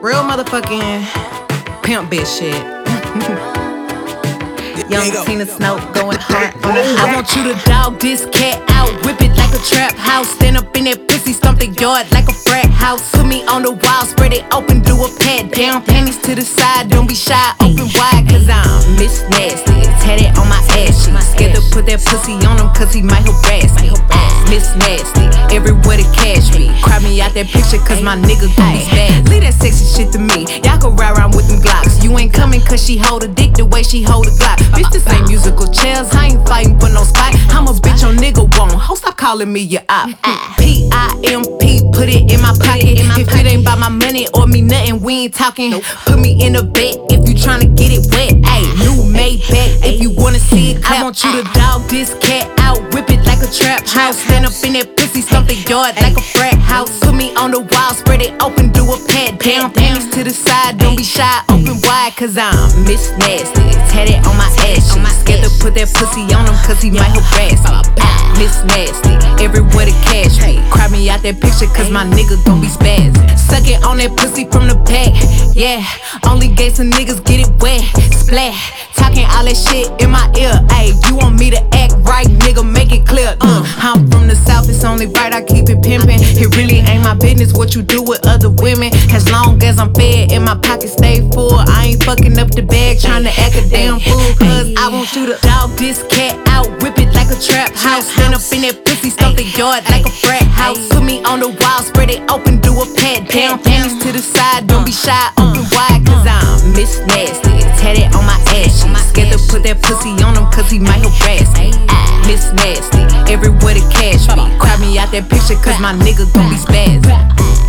Real motherfucking pimp bitch shit. Young Tina Snow going hard on the oh. I want you to dog this cat out, whip it like a trap house. Stand up in that pussy, stomp the yard like a frat house. Put me on the wall, spread it open, do a pat down. Panties to the side, don't be shy, open wide, cause I'm Miss Nasty. Tatted on my ass, she scared to put that pussy on him, cause he might harass me. Miss Nasty, everywhere to cash me. Cry me out that picture, cause my nigga gon' be bad. Leave that sexy shit to me. Y'all can ride around with them Glocks. You ain't coming cause she hold a dick the way she hold a Glock. Bitch, this ain't musical chairs. I ain't fighting for no spot. I'm a bitch on nigga won't. Ho, stop calling me your op. P I M P, put it in my pocket. If it ain't about my money or me nothing, we ain't talking. Put me in a bed if you tryna get it wet. Ayy, new made you wanna see it. Clap. I want you to dog this cat out, whip it like a trap house. Stand up in that pussy, stomp the yard like a frat house. Put me on the wall, spread it open, do a pat down. Panties to the side, don't be shy, open wide, cause I'm Miss Nasty. Tatted on my ass, she scared to put that pussy on him, cause he might harass me. Miss Nasty, everywhere to cash me. Cry me out that picture, cause my nigga gon' be spazzing. Suck it on that pussy from the back, yeah. Only gay some niggas get it wet, splat. Talking all that shit in my ear, ayy. You want me to act right, nigga, make it clear. Uh, I'm from the south, it's only right I keep it pimpin'. It really ain't my business what you do with other women. As long as I'm fed and my pocket stay full, I ain't fucking up the bag trying to act a damn fool. Cause I want you to dog this cat out, whip it like a trap house. Stand up in that pussy, stomp the yard like a frat house. Put me on the wall, spread it open, do a pat down. Panties to the side, don't be shy, open wide, cause I'm Miss Nasty. Tatted on my ass, scared to put that pussy on him, cause he might harass me. Ah, Miss Nasty, everywhere to cash me. Cry me out that picture, cause my nigga gon' be spazzing.